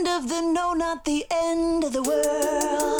end of the no, not the end of the world.